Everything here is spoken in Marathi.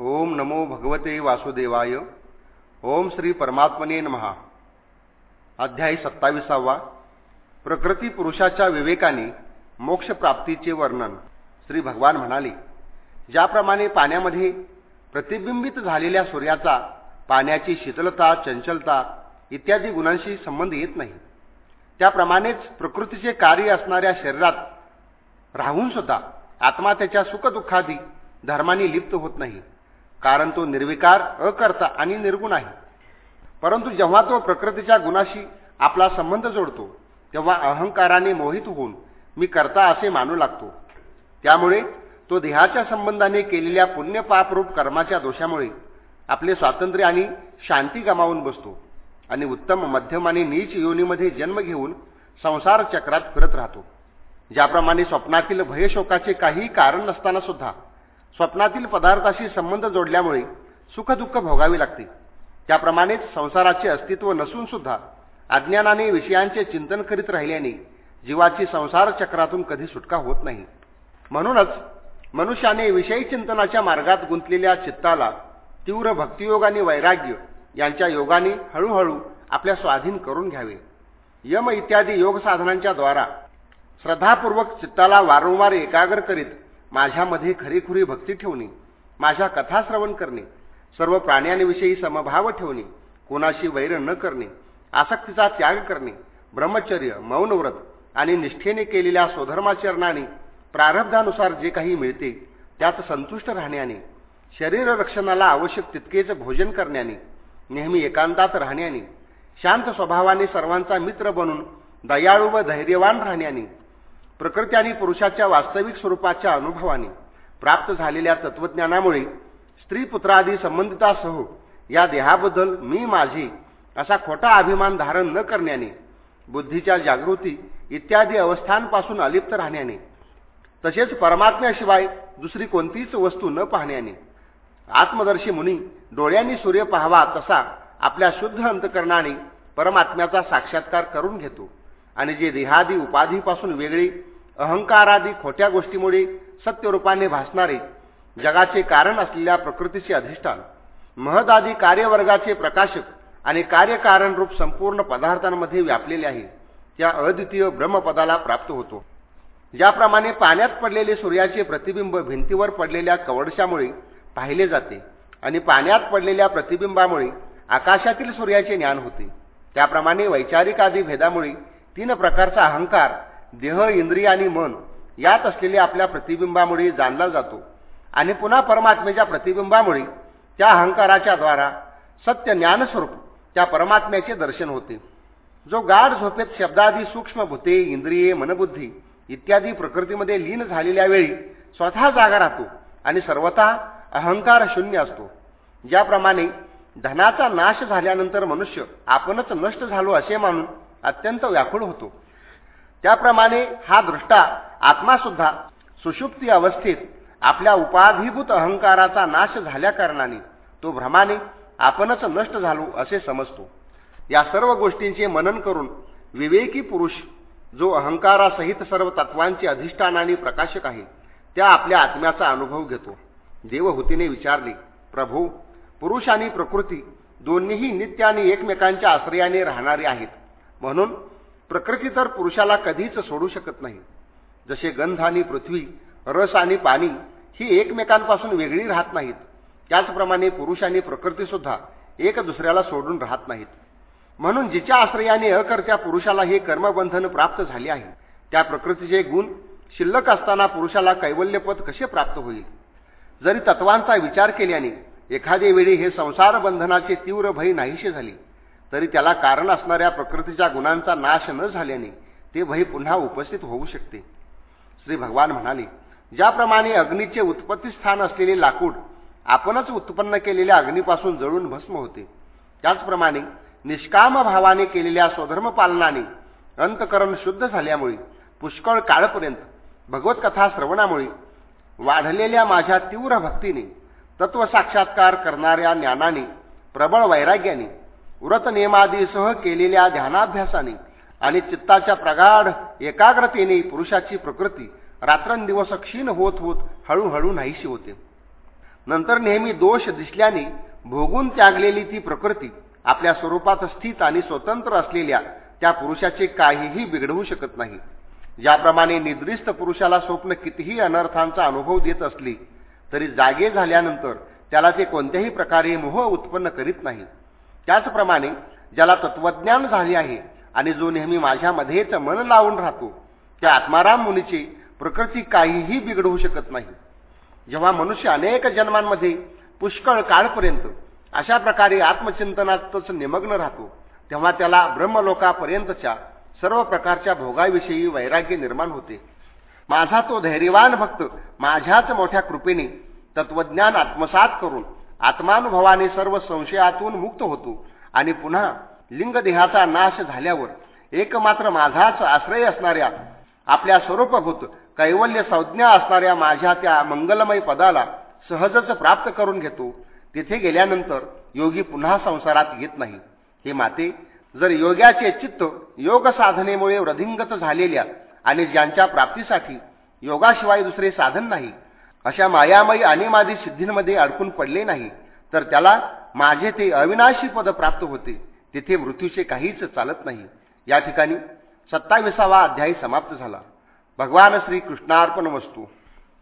ओम नमो भगवते वासुदेवाय. ओम श्री परमात्मने महा अध्याय सत्ताविसावा. प्रकृती पुरुषाच्या विवेकाने मोक्षप्राप्तीचे वर्णन. श्री भगवान म्हणाले ज्याप्रमाणे पाण्यामध्ये प्रतिबिंबित झालेल्या सूर्याचा पाण्याची शीतलता चंचलता इत्यादी गुणांशी संबंध येत नाही. त्याप्रमाणेच प्रकृतीचे कार्य असणाऱ्या शरीरात राहून सुद्धा आत्मा त्याच्या सुखदुःखादी धर्माने लिप्त होत नाही. कारण तो निर्विकार अकर्ता आणि निर्गुण आहे. परंतु जेव्हा तो प्रकृतीच्या गुणाशी आपला संबंध जोडतो तेव्हा अहंकाराने मोहित होऊन मी करता असे मानू लागतो. त्यामुळे तो देहाच्या संबंधाने केलेल्या पुण्यपापरूप कर्माच्या दोषामुळे आपले स्वातंत्र्य आणि शांती गमावून बसतो आणि उत्तम मध्यम आणि नीच योनीमध्ये जन्म घेऊन संसार चक्रात फिरत राहतो. ज्याप्रमाणे स्वप्नातील भयशोकाचे काही कारण नसताना सुद्धा स्वप्नातील पदार्थाशी संबंध जोडल्यामुळे सुखदुःख भोगावे लागते. त्याप्रमाणेच संसाराचे अस्तित्व नसून सुद्धा अज्ञानाने विषयांचे चिंतन करीत राहिल्याने जीवाची संसार चक्रातून कधी सुटका होत नाही. म्हणूनच मनुष्याने विषयी चिंतनाच्या मार्गात गुंतलेल्या चित्ताला तीव्र भक्तियोग आणि वैराग्य यांच्या योगाने हळूहळू आपल्या स्वाधीन करून घ्यावे. यम इत्यादी योग साधनांच्या द्वारा श्रद्धापूर्वक चित्ताला वारंवार एकाग्र करीत माझ्यामध्ये खरीखुरी भक्ती ठेवणे माझ्या कथा श्रवण करणे सर्व प्राण्यांविषयी समभाव ठेवणे कोणाशी वैर न करणे आसक्तीचा त्याग करणे ब्रह्मचर्य मौनव्रत आणि निष्ठेने केलेल्या स्वधर्माचरणाने प्रारब्धानुसार जे काही मिळते त्यात संतुष्ट राहण्याने शरीर रक्षणाला आवश्यक तितकेच भोजन करण्याने नेहमी एकांतात राहण्याने शांत स्वभावाने सर्वांचा मित्र बनून दयाळू व धैर्यवान राहण्याने प्रकृती आणि पुरुषाच्या वास्तविक स्वरूपाच्या अनुभवाने प्राप्त झालेल्या तत्वज्ञानामुळे स्त्री पुत्रादी संबंधितासह या देहाबद्दल मी माझी असा खोटा अभिमान धारण न करण्याने बुद्धीच्या जागृती इत्यादी अवस्थांपासून अलिप्त राहण्याने तसेच परमात्म्याशिवाय दुसरी कोणतीच वस्तू न पाहण्याने आत्मदर्शी मुनी डोळ्यांनी सूर्य पाहावा तसा आपल्या शुद्ध अंतकरणाने परमात्म्याचा साक्षात्कार करून घेतो आणि जे देहादी उपाधीपासून वेगळी अहंकारादी खोट्या गोष्टीमुळे सत्यरूपाने भासणारे जगाचे कारण असलेल्या प्रकृतीचे अधिष्ठान महदादी कार्यवर्गाचे प्रकाशक आणि कार्यकारण रूप संपूर्ण पदार्थांमध्ये व्यापलेले आहे. त्या अद्वितीय ब्रह्मपदाला प्राप्त होतो. ज्याप्रमाणे पाण्यात पडलेले सूर्याचे प्रतिबिंब भिंतीवर पडलेल्या कवडशामुळे पाहिले जाते आणि पाण्यात पडलेल्या प्रतिबिंबामुळे आकाशातील सूर्याचे ज्ञान होते. त्याप्रमाणे वैचारिक आदी भेदामुळे तीन प्रकारचा अहंकार देह इंद्रिय आणि मन यात असलेल्या आपल्या प्रतिबिंबामुळे जाणला जातो. आणि पुन्हा परमात्म्याच्या प्रतिबिंबामुळे त्या अहंकाराच्या द्वारा सत्य ज्ञानस्वरूप त्या परमात्म्याचे दर्शन होते. जो गाढ झोपेत शब्दादी सूक्ष्म भूते इंद्रिये मनबुद्धी इत्यादी प्रकृतीमध्ये लीन झालेल्या वेळी स्वतः जागा राहतो आणि सर्वथा अहंकार शून्य असतो. ज्याप्रमाणे धनाचा नाश झाल्यानंतर मनुष्य आपणच नष्ट झालो असे मानून अत्यंत व्याकुळ होतो. त्याप्रमाणे हा दृष्टा आत्मासुद्धा सुषुप्ती अवस्थेत आपल्या उपाधिभूत अहंकाराचा नाश झाल्या कारणाने तो भ्रमाने आपणच नष्ट झालो असे समजतो. या सर्व गोष्टींचे मनन करून विवेकी पुरुष जो अहंकारासहित सर्व तत्वांचे अधिष्ठान आणि प्रकाशक आहे त्या आपल्या आत्म्याचा अनुभव घेतो. देवहूतीने विचारले प्रभू पुरुष आणि प्रकृती दोन्हीही नित्य आणि एकमेकांच्या आश्रयाने राहणारे आहेत. म्हणून प्रकृती तर पुरुषाला कधीच सोडू शकत नाही. जसे गंध आणि पृथ्वी रस आणि पाणी ही एकमेकांपासून वेगळी राहत नाहीत. त्याचप्रमाणे पुरुष आणि प्रकृतीसुद्धा एक दुसऱ्याला सोडून राहत नाहीत. म्हणून जिच्या आश्रयाने अकर्त्या पुरुषाला हे कर्मबंधन प्राप्त झाले आहे त्या प्रकृतीचे गुण शिल्लक असताना पुरुषाला कैवल्यपद कसे प्राप्त होईल? जरी तत्वांचा विचार केल्याने एखादे वेळी हे संसार बंधनाचे तीव्र भय नाहीसे झाले तरी त्याला कारण असणाऱ्या प्रकृतीच्या गुणांचा नाश न झाल्याने ते भय पुन्हा उपस्थित होऊ शकते. श्री भगवान म्हणाले ज्याप्रमाणे अग्नीचे उत्पत्ती स्थान असलेले लाकूड आपणच उत्पन्न केलेल्या अग्नीपासून जळून भस्म होते. त्याचप्रमाणे निष्काम भावाने केलेल्या स्वधर्म पालनाने अंतकरण शुद्ध झाल्यामुळे पुष्कळ काळपर्यंत भगवतकथा श्रवणामुळे वाढलेल्या माझ्या तीव्र भक्तीने तत्वसाक्षात्कार करणाऱ्या ज्ञानाने प्रबळ वैराग्याने व्रतनियमादीसह केलेल्या ध्यानाभ्यासाने आणि चित्ताच्या प्रगाढ एकाग्रतेने पुरुषाची प्रकृती रात्रंदिवस क्षीण होत होत हळूहळू नाहीशी होते. नंतर नेहमी दोष दिसल्याने भोगून त्यागलेली ती प्रकृती आपल्या स्वरूपात स्थित आणि स्वतंत्र असलेल्या त्या पुरुषाचे काहीही बिघडवू शकत नाही. ज्याप्रमाणे निद्रिस्त पुरुषाला स्वप्न कितीही अनर्थांचा अनुभव देत असली तरी जागे झाल्यानंतर त्याला ते कोणत्याही प्रकारे मोह उत्पन्न करीत नाही. त्याचप्रमाणे ज्याला तत्वज्ञान झाले आहे आणि जो नेहमी माझ्यामध्येच मन लावून राहतो त्या आत्माराम मुनीची प्रकृती काहीही बिघडवू शकत नाही. जेव्हा मनुष्य अनेक जन्मांमध्ये पुष्कळ काळपर्यंत अशा प्रकारे आत्मचिंतनातच निमग्न राहतो तेव्हा त्याला ब्रह्मलोकापर्यंतच्या सर्व प्रकारच्या भोगाविषयी वैराग्य निर्माण होते. माझा तो धैर्यवान भक्त माझ्याच मोठ्या कृपेने तत्वज्ञान आत्मसात करून आत्मानुभवाने सर्व संशयातून मुक्त होतो आणि पुन्हा लिंगदेहाचा नाश झाल्यावर एकमात्र माझाच आश्रय असणाऱ्या आपल्या स्वरूपभूत कैवल्य संज्ञा असणाऱ्या माझ्या त्या मंगलमय पदाला सहजच प्राप्त करून घेतो. तिथे गेल्यानंतर योगी पुन्हा संसारात येत नाही. हे माते जर योग्याचे चित्त योग साधनेमुळे वृद्धिंगत झालेल्या आणि ज्यांच्या प्राप्तीसाठी योगाशिवाय दुसरे साधन नाही अशा मायामयी अनिमादी सिद्धींमध्ये अडकून पडले नाही तर त्याला माझे ते अविनाशी पद प्राप्त होते तिथे मृत्यूचे काहीच चालत नाही. या ठिकाणी सत्ताविसावा अध्यायी समाप्त झाला. भगवान श्री कृष्णार्पण वस्तू